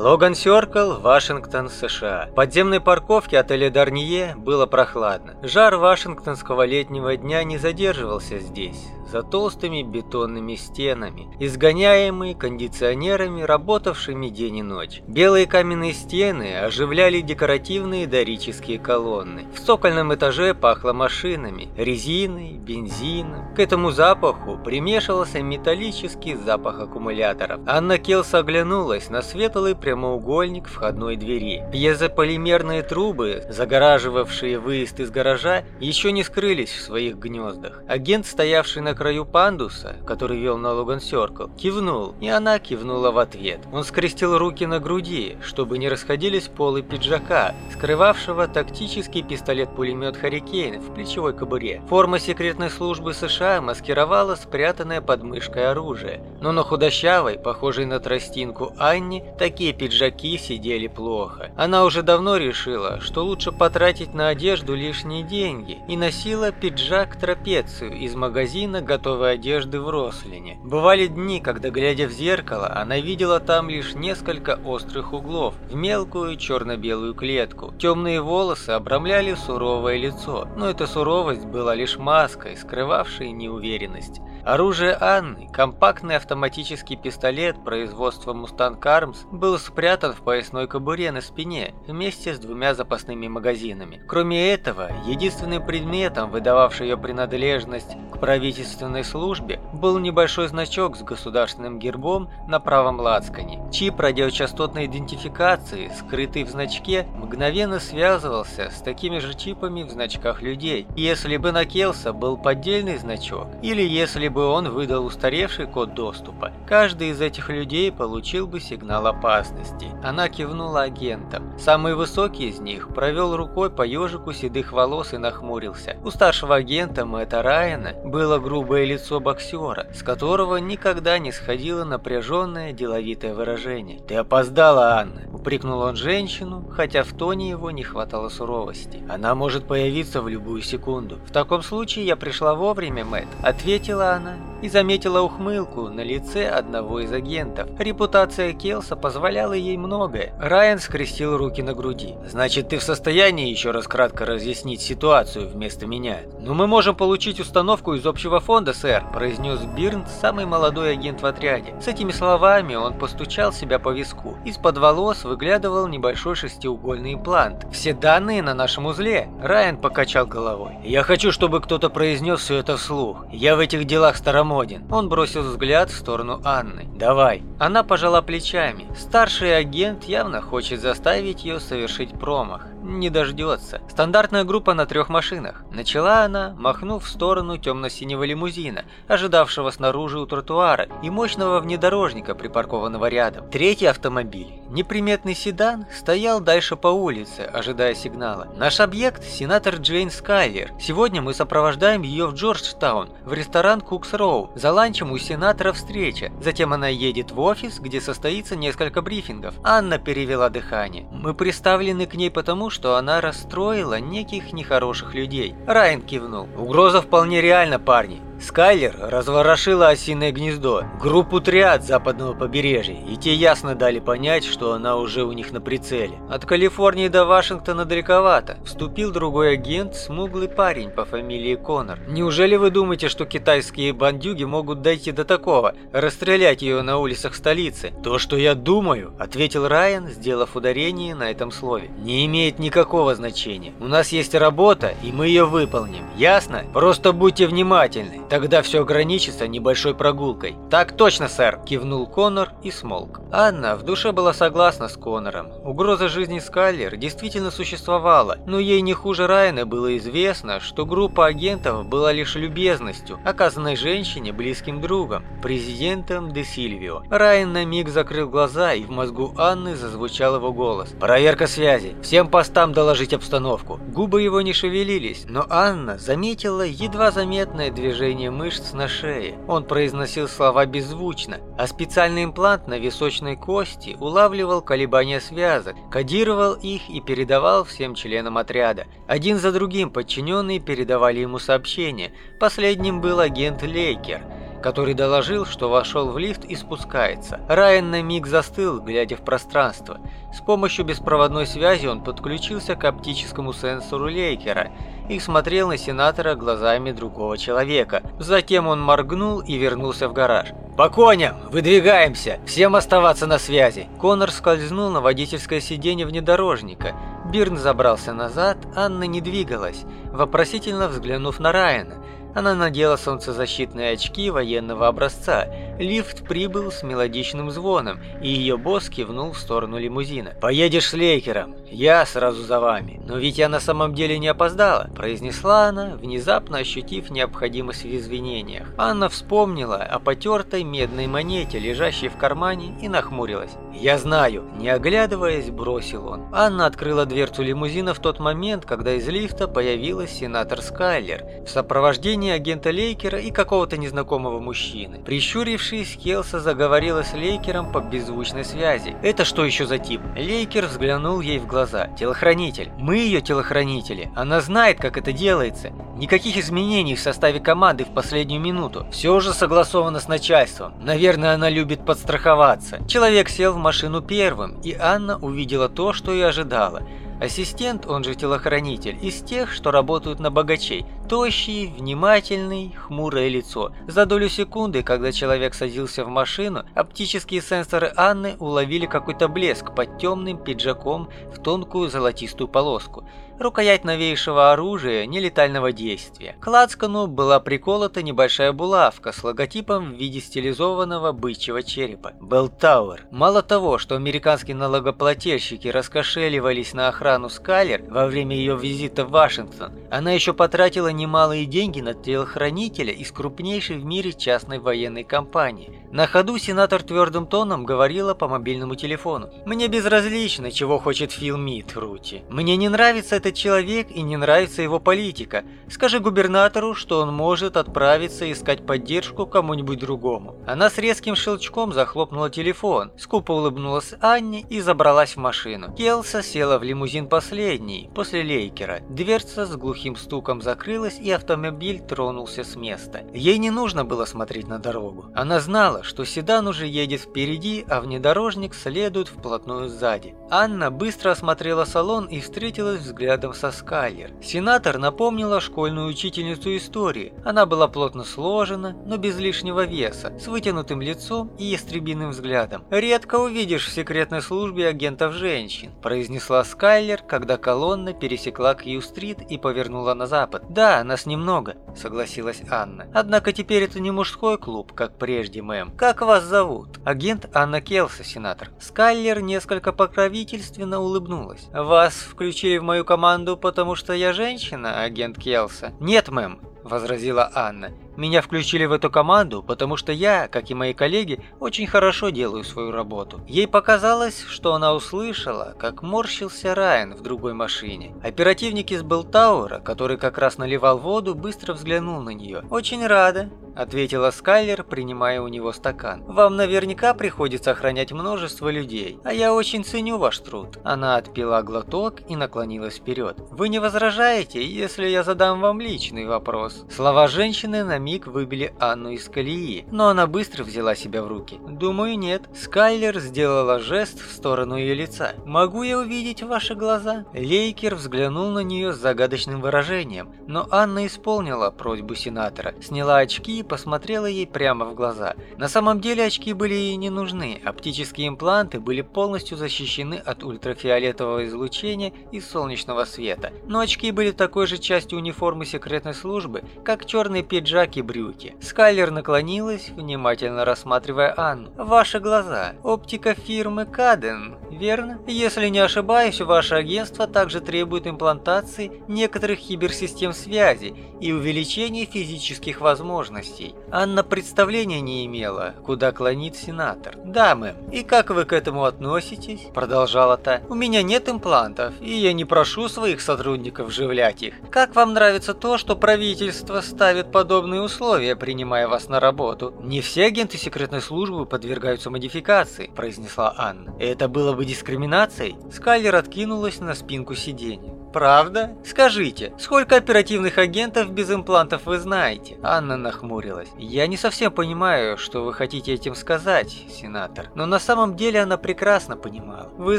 Логан Сёркл, Вашингтон, США. В подземной парковке отеля Дарние было прохладно. Жар вашингтонского летнего дня не задерживался здесь за толстыми бетонными стенами, изгоняемые кондиционерами, работавшими день и ночь. Белые каменные стены оживляли декоративные дорические колонны. В цокольном этаже пахло машинами, резиной, бензином. К этому запаху примешивался металлический запах аккумуляторов. Анна Келс оглянулась на светлый прямоугольник входной двери. Пьезополимерные трубы, загораживавшие выезд из гаража, еще не скрылись в своих гнездах. Агент, стоявший на краю пандуса, который вел на Логан Сёркл, кивнул, и она кивнула в ответ. Он скрестил руки на груди, чтобы не расходились полы пиджака, скрывавшего тактический пистолет-пулемет «Харрикейн» в плечевой кобуре. Форма секретной службы США маскировала спрятанное под мышкой оружие, но на худощавой, похожей на тростинку Анне, такие пиджаки сидели плохо. Она уже давно решила, что лучше потратить на одежду лишние деньги, и носила пиджак-трапецию из магазина готовой одежды в Рослине. Бывали дни, когда, глядя в зеркало, она видела там лишь несколько острых углов в мелкую черно-белую клетку. Темные волосы обрамляли суровое лицо, но эта суровость была лишь маской, скрывавшей неуверенность. Оружие Анны, компактный автоматический пистолет производства Mustang Arms, был спрятан в поясной кобуре на спине вместе с двумя запасными магазинами. Кроме этого, единственным предметом, выдававшим ее принадлежность к правительственной службе, был небольшой значок с государственным гербом на правом лацкане. Чип радиочастотной идентификации, скрытый в значке, мгновенно связывался с такими же чипами в значках людей. Если бы на Келса был поддельный значок, или если бы бы он выдал устаревший код доступа, каждый из этих людей получил бы сигнал опасности. Она кивнула агентам. Самый высокий из них провел рукой по ежику седых волос и нахмурился. У старшего агента Мэтта Райана было грубое лицо боксера, с которого никогда не сходило напряженное деловитое выражение. «Ты опоздала, Анна!» – упрекнул он женщину, хотя в тоне его не хватало суровости. «Она может появиться в любую секунду. В таком случае я пришла вовремя, Мэтт», – ответила она и заметила ухмылку на лице одного из агентов. Репутация Келса позволяла ей многое. Райан скрестил руки на груди. «Значит, ты в состоянии еще раз кратко разъяснить ситуацию вместо меня?» «Ну, мы можем получить установку из общего фонда, сэр», – произнес Бирн, самый молодой агент в отряде. С этими словами он постучал себя по виску. Из-под волос выглядывал небольшой шестиугольный имплант. «Все данные на нашем узле», – Райан покачал головой. «Я хочу, чтобы кто-то произнес все это вслух. Я в этих делах старомоден. Он бросил взгляд в сторону Анны. «Давай». Она пожала плечами. Старший агент явно хочет заставить ее совершить промах не дождется. Стандартная группа на трех машинах. Начала она, махнув в сторону темно-синего лимузина, ожидавшего снаружи у тротуара, и мощного внедорожника, припаркованного рядом. Третий автомобиль, неприметный седан, стоял дальше по улице, ожидая сигнала. Наш объект – сенатор Джейн Скайлер. Сегодня мы сопровождаем ее в Джорджтаун, в ресторан Кукс Роу. За ланчем у сенатора встреча. Затем она едет в офис, где состоится несколько брифингов. Анна перевела дыхание. Мы приставлены к ней потому, что она расстроила неких нехороших людей. Райан кивнул. Угроза вполне реальна, парни. Скайлер разворошила осиное гнездо, группу триад западного побережья, и те ясно дали понять, что она уже у них на прицеле. От Калифорнии до Вашингтона далековато. Вступил другой агент, смуглый парень по фамилии Коннор. Неужели вы думаете, что китайские бандюги могут дойти до такого, расстрелять ее на улицах столицы? То, что я думаю, ответил Райан, сделав ударение на этом слове, не имеет никакого значения. У нас есть работа, и мы ее выполним. Ясно? Просто будьте внимательны. Тогда все ограничится небольшой прогулкой. Так точно, сэр, кивнул Коннор и смолк. Анна в душе была согласна с Коннором. Угроза жизни Скайлер действительно существовала, но ей не хуже Райана было известно, что группа агентов была лишь любезностью, оказанной женщине близким другом, президентом Де Сильвио. Райан на миг закрыл глаза, и в мозгу Анны зазвучал его голос. «Проверка связи. Всем постам доложить обстановку». Губы его не шевелились, но Анна заметила едва заметное движение движение мышц на шее. Он произносил слова беззвучно, а специальный имплант на височной кости улавливал колебания связок, кодировал их и передавал всем членам отряда. Один за другим подчиненные передавали ему сообщения. Последним был агент Лейкер – который доложил, что вошел в лифт и спускается. Райан на миг застыл, глядя в пространство. С помощью беспроводной связи он подключился к оптическому сенсору Лейкера и смотрел на сенатора глазами другого человека. Затем он моргнул и вернулся в гараж. «По коням! Выдвигаемся! Всем оставаться на связи!» Конор скользнул на водительское сиденье внедорожника. Бирн забрался назад, Анна не двигалась, вопросительно взглянув на Райана. Она надела солнцезащитные очки военного образца. Лифт прибыл с мелодичным звоном, и ее босс кивнул в сторону лимузина. «Поедешь с Лейкером, я сразу за вами. Но ведь я на самом деле не опоздала», – произнесла она, внезапно ощутив необходимость в извинениях. Анна вспомнила о потертой медной монете, лежащей в кармане, и нахмурилась. «Я знаю», – не оглядываясь, бросил он. Анна открыла дверцу лимузина в тот момент, когда из лифта появилась сенатор Скайлер в сопровождении агента Лейкера и какого-то незнакомого мужчины. Прищурившись, Келса заговорила с Лейкером по беззвучной связи. «Это что еще за тип?» Лейкер взглянул ей в глаза. «Телохранитель. Мы ее телохранители. Она знает, как это делается. Никаких изменений в составе команды в последнюю минуту. Все уже согласовано с начальством. Наверное, она любит подстраховаться». Человек сел в машину первым, и Анна увидела то, что и ожидала – Ассистент, он же телохранитель, из тех, что работают на богачей. Тощий, внимательный, хмурое лицо. За долю секунды, когда человек садился в машину, оптические сенсоры Анны уловили какой-то блеск под темным пиджаком в тонкую золотистую полоску рукоять новейшего оружия нелетального действия. К лацкану была приколота небольшая булавка с логотипом в виде стилизованного бычьего черепа. Белтауэр. Мало того, что американские налогоплательщики раскошеливались на охрану Скайлер во время ее визита в Вашингтон, она еще потратила немалые деньги на телохранителя из крупнейшей в мире частной военной компании. На ходу сенатор твердым тоном говорила по мобильному телефону. «Мне безразлично, чего хочет Фил Мит, Рути. Мне не нравится это этот человек и не нравится его политика. Скажи губернатору, что он может отправиться искать поддержку кому-нибудь другому». Она с резким щелчком захлопнула телефон, скупо улыбнулась Анне и забралась в машину. Келса села в лимузин последний, после Лейкера. Дверца с глухим стуком закрылась, и автомобиль тронулся с места. Ей не нужно было смотреть на дорогу. Она знала, что седан уже едет впереди, а внедорожник следует вплотную сзади. Анна быстро осмотрела салон и встретилась взглядом рядом со Скайлер. Сенатор напомнила школьную учительницу истории. Она была плотно сложена, но без лишнего веса, с вытянутым лицом и ястребиным взглядом. «Редко увидишь в секретной службе агентов женщин», – произнесла Скайлер, когда колонна пересекла Кью-стрит и повернула на запад. «Да, нас немного», – согласилась Анна. «Однако теперь это не мужской клуб, как прежде, мэм. Как вас зовут?» «Агент Анна Келса, сенатор». Скайлер несколько покровительственно улыбнулась. «Вас включили в мою команду команду, потому что я женщина, агент Келса?» «Нет, мэм», – возразила Анна. Меня включили в эту команду, потому что я, как и мои коллеги, очень хорошо делаю свою работу. Ей показалось, что она услышала, как морщился Райан в другой машине. Оперативник из Белтауэра, который как раз наливал воду, быстро взглянул на нее. «Очень рада», – ответила Скайлер, принимая у него стакан. «Вам наверняка приходится охранять множество людей, а я очень ценю ваш труд». Она отпила глоток и наклонилась вперед. «Вы не возражаете, если я задам вам личный вопрос?» Слова женщины на миг выбили Анну из колеи, но она быстро взяла себя в руки. «Думаю, нет». Скайлер сделала жест в сторону ее лица. «Могу я увидеть ваши глаза?» Лейкер взглянул на нее с загадочным выражением, но Анна исполнила просьбу сенатора, сняла очки и посмотрела ей прямо в глаза. На самом деле очки были ей не нужны, оптические импланты были полностью защищены от ультрафиолетового излучения и солнечного света, но очки были такой же частью униформы секретной службы, как черный пиджак и брюки. Скайлер наклонилась, внимательно рассматривая Анну. «Ваши глаза. Оптика фирмы Каден, верно? Если не ошибаюсь, ваше агентство также требует имплантации некоторых киберсистем связи и увеличения физических возможностей. Анна представления не имела, куда клонит сенатор. «Да, мэм. И как вы к этому относитесь?» Продолжала та. «У меня нет имплантов, и я не прошу своих сотрудников вживлять их. Как вам нравится то, что правительство ставит подобные условия, принимая вас на работу. Не все агенты секретной службы подвергаются модификации, произнесла Анна. Это было бы дискриминацией? Скайлер откинулась на спинку сиденья. Правда? Скажите, сколько оперативных агентов без имплантов вы знаете? Анна нахмурилась. Я не совсем понимаю, что вы хотите этим сказать, сенатор. Но на самом деле она прекрасно понимала. Вы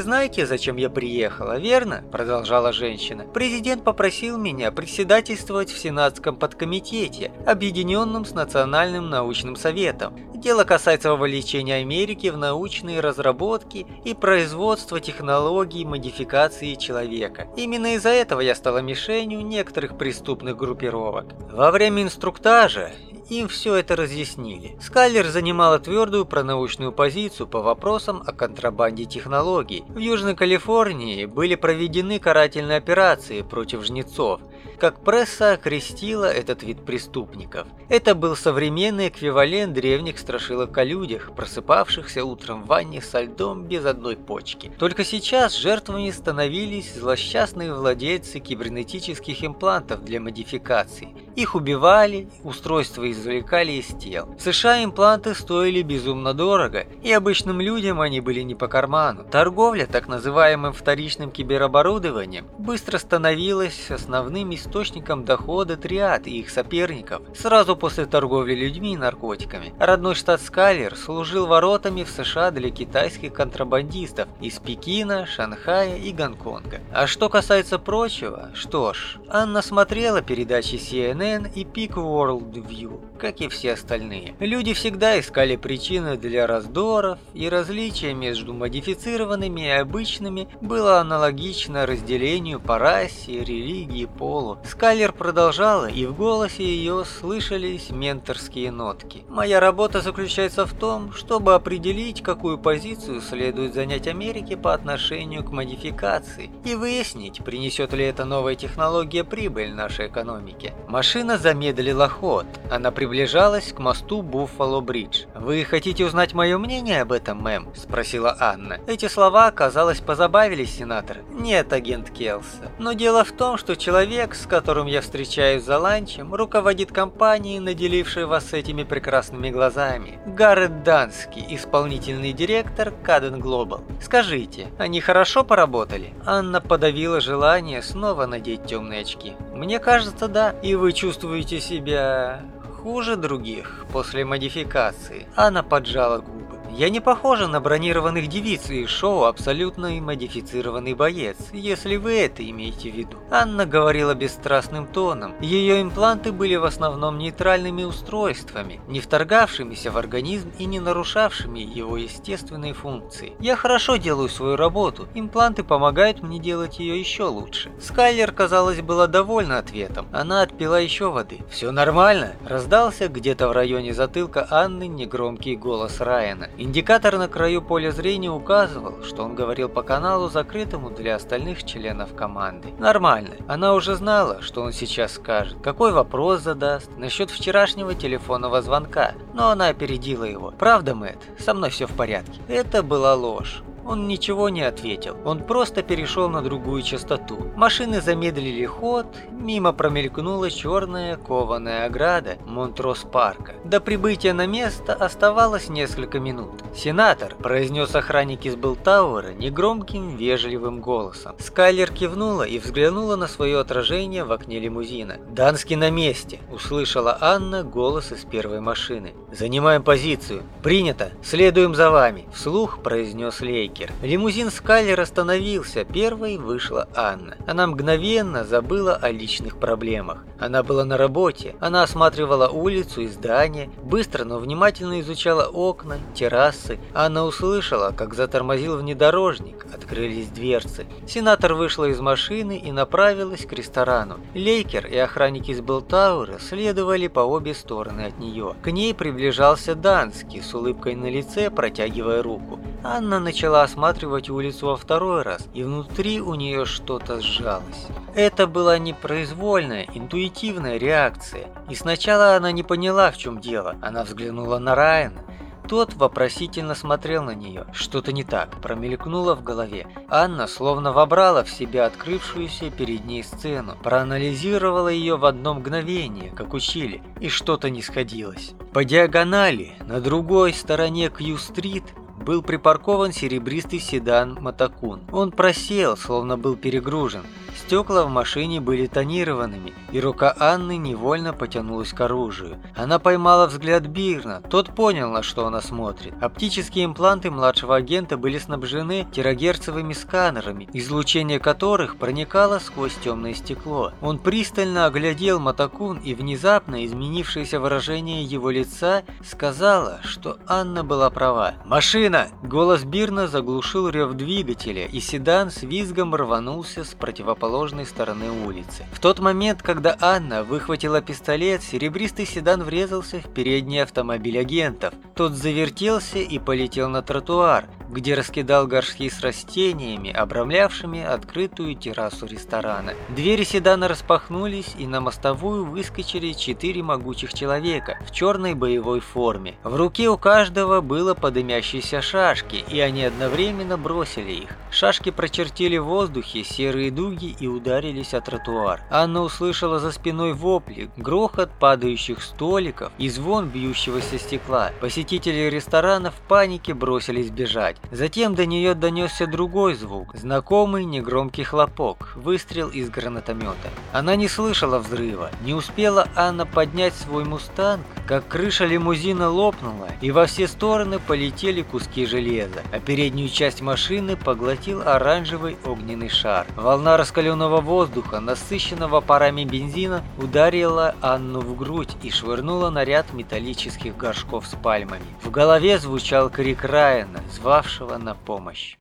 знаете, зачем я приехала, верно? Продолжала женщина. Президент попросил меня председательствовать в Сенатском подкомитете, объединенном с Национальным научным советом. Дело касается вовлечения Америки в научные разработки и производство технологий модификации человека. Именно из-за этого я стала мишенью некоторых преступных группировок. Во время инструктажа им все это разъяснили. Скайлер занимала твердую пронаучную позицию по вопросам о контрабанде технологий. В Южной Калифорнии были проведены карательные операции против жнецов, как пресса окрестила этот вид преступников. Это был современный эквивалент древних страшилок о людях, просыпавшихся утром в ванне со льдом без одной почки. Только сейчас жертвами становились злосчастные владельцы кибернетических имплантов для модификации. Их убивали, устройства извлекали из тел. В США импланты стоили безумно дорого, и обычным людям они были не по карману. Торговля так называемым вторичным кибероборудованием быстро становилась основным источником дохода триад и их соперников сразу после торговли людьми и наркотиками. Родной штат Скайлер служил воротами в США для китайских контрабандистов из Пекина, Шанхая и Гонконга. А что касается прочего, что ж, Анна смотрела передачи CNN и Peak World View, как и все остальные. Люди всегда искали причины для раздоров, и различие между модифицированными и обычными было аналогично разделению по расе, религии, полу. Скайлер продолжала, и в голосе ее слышались менторские нотки. «Моя работа заключается в том, чтобы определить, какую позицию следует занять Америке по отношению к модификации, и выяснить, принесет ли эта новая технология прибыль нашей экономике». Машина замедлила ход. Она приближалась к мосту Буффало-Бридж. «Вы хотите узнать мое мнение об этом, мэм?» – спросила Анна. Эти слова, казалось, позабавили сенатора. «Нет, агент Келса. Но дело в том, что человек, с которым я встречаюсь за ланчем, руководит компанией, наделившей вас этими прекрасными глазами. Гаррет Данский, исполнительный директор Каден Глобал. Скажите, они хорошо поработали? Анна подавила желание снова надеть темные очки. Мне кажется, да. И вы чувствуете себя хуже других после модификации. Она поджала губы. Я не похожа на бронированных девиц из шоу «Абсолютно модифицированный боец», если вы это имеете в виду. Анна говорила бесстрастным тоном. Ее импланты были в основном нейтральными устройствами, не вторгавшимися в организм и не нарушавшими его естественные функции. Я хорошо делаю свою работу, импланты помогают мне делать ее еще лучше. Скайлер, казалось, была довольна ответом. Она отпила еще воды. «Все нормально?» Раздался где-то в районе затылка Анны негромкий голос Райана. Индикатор на краю поля зрения указывал, что он говорил по каналу, закрытому для остальных членов команды. Нормально. Она уже знала, что он сейчас скажет, какой вопрос задаст насчет вчерашнего телефонного звонка, но она опередила его. «Правда, Мэтт, со мной все в порядке». Это была ложь. Он ничего не ответил, он просто перешел на другую частоту. Машины замедлили ход, мимо промелькнула черная кованая ограда Монтрос парка. До прибытия на место оставалось несколько минут. «Сенатор», – произнес охранник из Белтауэра негромким, вежливым голосом. Скайлер кивнула и взглянула на свое отражение в окне лимузина. «Данский на месте», – услышала Анна голос из первой машины. «Занимаем позицию. Принято. Следуем за вами», – вслух произнес Лейки. Бейкер. Лимузин Скайлер остановился, первой вышла Анна. Она мгновенно забыла о личных проблемах. Она была на работе, она осматривала улицу и здания, быстро, но внимательно изучала окна, террасы. Анна услышала, как затормозил внедорожник, открылись дверцы. Сенатор вышла из машины и направилась к ресторану. Лейкер и охранники из Белтаура следовали по обе стороны от нее. К ней приближался Данский с улыбкой на лице, протягивая руку. Анна начала осматривать улицу во второй раз, и внутри у нее что-то сжалось. Это была непроизвольная, интуитивная реакция, и сначала она не поняла, в чем дело. Она взглянула на Райана. Тот вопросительно смотрел на нее. Что-то не так, промелькнуло в голове. Анна словно вобрала в себя открывшуюся перед ней сцену, проанализировала ее в одно мгновение, как учили, и что-то не сходилось. По диагонали, на другой стороне Кью-стрит, был припаркован серебристый седан Матакун. Он просел, словно был перегружен. Стекла в машине были тонированными, и рука Анны невольно потянулась к оружию. Она поймала взгляд Бирна, тот понял, на что она смотрит. Оптические импланты младшего агента были снабжены терагерцевыми сканерами, излучение которых проникало сквозь темное стекло. Он пристально оглядел Матакун, и внезапно изменившееся выражение его лица сказала, что Анна была права. «Машина!» Голос Бирна заглушил рев двигателя, и седан с визгом рванулся с противоположной стороны улицы. В тот момент, когда Анна выхватила пистолет, серебристый седан врезался в передний автомобиль агентов. Тот завертелся и полетел на тротуар, где раскидал горшки с растениями, обрамлявшими открытую террасу ресторана. Двери седана распахнулись, и на мостовую выскочили четыре могучих человека в черной боевой форме. В руке у каждого было по шашки, и они одновременно бросили их. Шашки прочертили в воздухе серые дуги и ударились о тротуар. Анна услышала за спиной вопли, грохот падающих столиков и звон бьющегося стекла. Посетители ресторана в панике бросились бежать. Затем до нее донесся другой звук, знакомый негромкий хлопок, выстрел из гранатомета. Она не слышала взрыва. Не успела Анна поднять свой мустанг, как крыша лимузина лопнула, и во все стороны полетели куски железа, а переднюю часть машины поглотил оранжевый огненный шар. Волна раскаленного воздуха, насыщенного парами бензина, ударила Анну в грудь и швырнула на ряд металлических горшков с пальмами. В голове звучал крик Райана, звавшего на помощь.